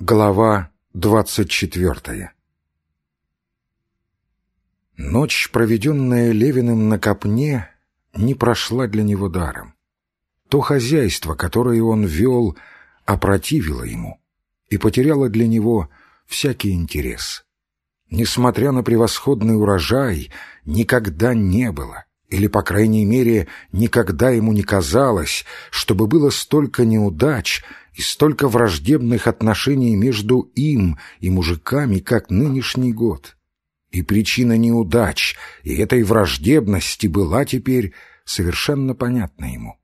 Глава двадцать четвертая Ночь, проведенная Левиным на копне, не прошла для него даром. То хозяйство, которое он вел, опротивило ему и потеряло для него всякий интерес. Несмотря на превосходный урожай, никогда не было, или, по крайней мере, никогда ему не казалось, чтобы было столько неудач и столько враждебных отношений между им и мужиками, как нынешний год. И причина неудач и этой враждебности была теперь совершенно понятна ему.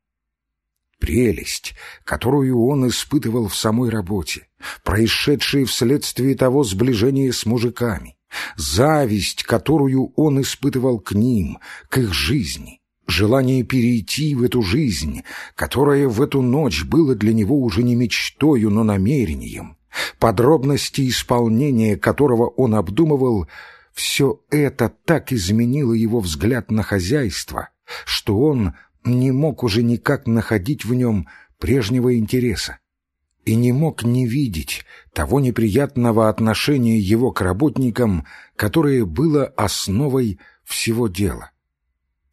Прелесть, которую он испытывал в самой работе, происшедшие вследствие того сближения с мужиками, зависть, которую он испытывал к ним, к их жизни, желание перейти в эту жизнь, которая в эту ночь было для него уже не мечтою, но намерением, подробности исполнения которого он обдумывал, все это так изменило его взгляд на хозяйство, что он не мог уже никак находить в нем прежнего интереса и не мог не видеть того неприятного отношения его к работникам, которое было основой всего дела.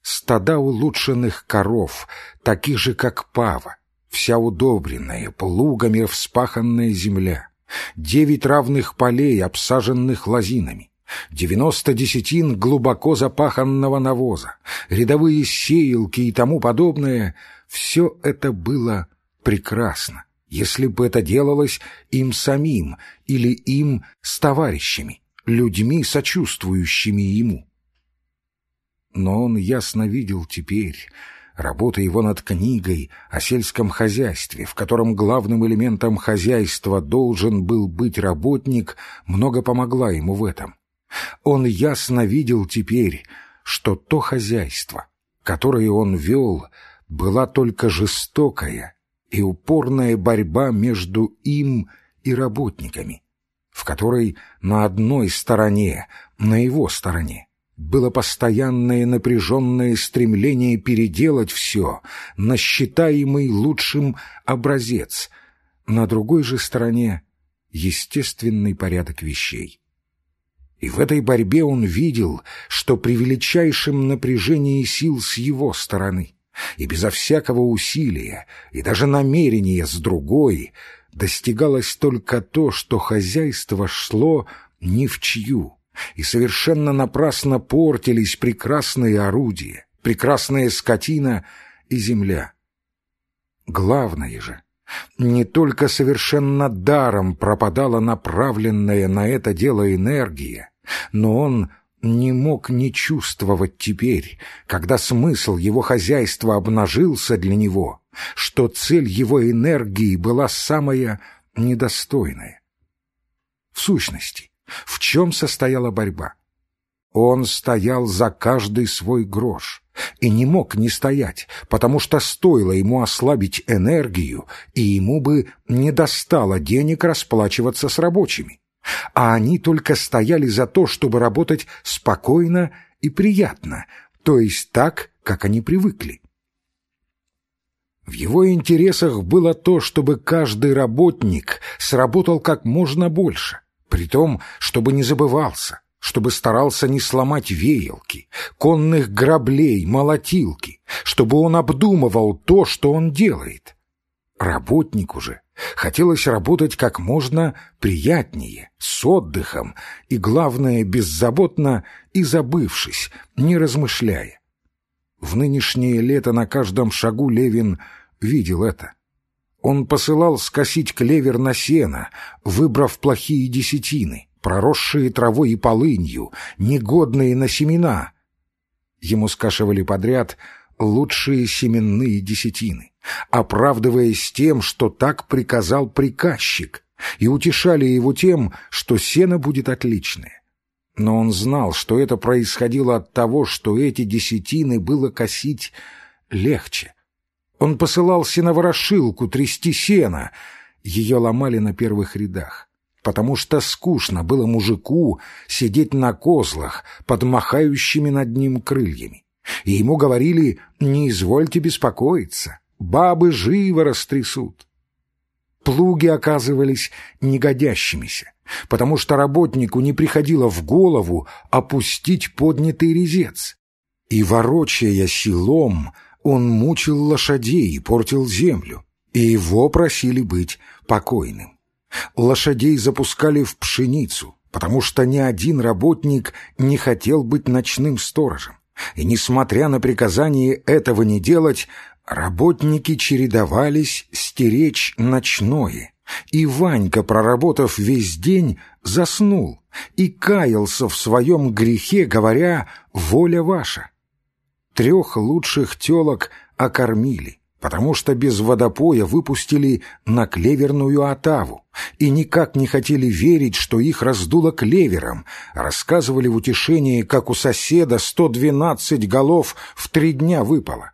Стада улучшенных коров, таких же, как пава, вся удобренная, плугами вспаханная земля, девять равных полей, обсаженных лозинами, девяносто десятин глубоко запаханного навоза, рядовые сеялки и тому подобное — все это было прекрасно если бы это делалось им самим или им с товарищами, людьми, сочувствующими ему. Но он ясно видел теперь, работа его над книгой о сельском хозяйстве, в котором главным элементом хозяйства должен был быть работник, много помогла ему в этом. Он ясно видел теперь, что то хозяйство, которое он вел, была только жестокая и упорная борьба между им и работниками, в которой на одной стороне, на его стороне, было постоянное напряженное стремление переделать все на считаемый лучшим образец, на другой же стороне — естественный порядок вещей. И в этой борьбе он видел, что при величайшем напряжении сил с его стороны — и безо всякого усилия и даже намерения с другой достигалось только то, что хозяйство шло ни в чью, и совершенно напрасно портились прекрасные орудия, прекрасная скотина и земля. Главное же, не только совершенно даром пропадала направленная на это дело энергия, но он не мог не чувствовать теперь, когда смысл его хозяйства обнажился для него, что цель его энергии была самая недостойная. В сущности, в чем состояла борьба? Он стоял за каждый свой грош и не мог не стоять, потому что стоило ему ослабить энергию, и ему бы не достало денег расплачиваться с рабочими а они только стояли за то, чтобы работать спокойно и приятно, то есть так, как они привыкли. В его интересах было то, чтобы каждый работник сработал как можно больше, при том, чтобы не забывался, чтобы старался не сломать веялки, конных граблей, молотилки, чтобы он обдумывал то, что он делает. Работнику же Хотелось работать как можно приятнее, с отдыхом и, главное, беззаботно и забывшись, не размышляя. В нынешнее лето на каждом шагу Левин видел это. Он посылал скосить клевер на сено, выбрав плохие десятины, проросшие травой и полынью, негодные на семена. Ему скашивали подряд лучшие семенные десятины оправдываясь тем, что так приказал приказчик, и утешали его тем, что сено будет отличное. Но он знал, что это происходило от того, что эти десятины было косить легче. Он посылал сеноворошилку трясти сено, ее ломали на первых рядах потому что скучно было мужику сидеть на козлах под махающими над ним крыльями. И ему говорили «не извольте беспокоиться, бабы живо растрясут. Плуги оказывались негодящимися, потому что работнику не приходило в голову опустить поднятый резец. И, ворочая селом, он мучил лошадей и портил землю, и его просили быть покойным. Лошадей запускали в пшеницу, потому что ни один работник не хотел быть ночным сторожем. И, несмотря на приказание этого не делать, работники чередовались стеречь ночное. И Ванька, проработав весь день, заснул и каялся в своем грехе, говоря «воля ваша». Трех лучших телок окормили, потому что без водопоя выпустили на клеверную отаву и никак не хотели верить, что их раздуло клевером, рассказывали в утешении, как у соседа 112 голов в три дня выпало.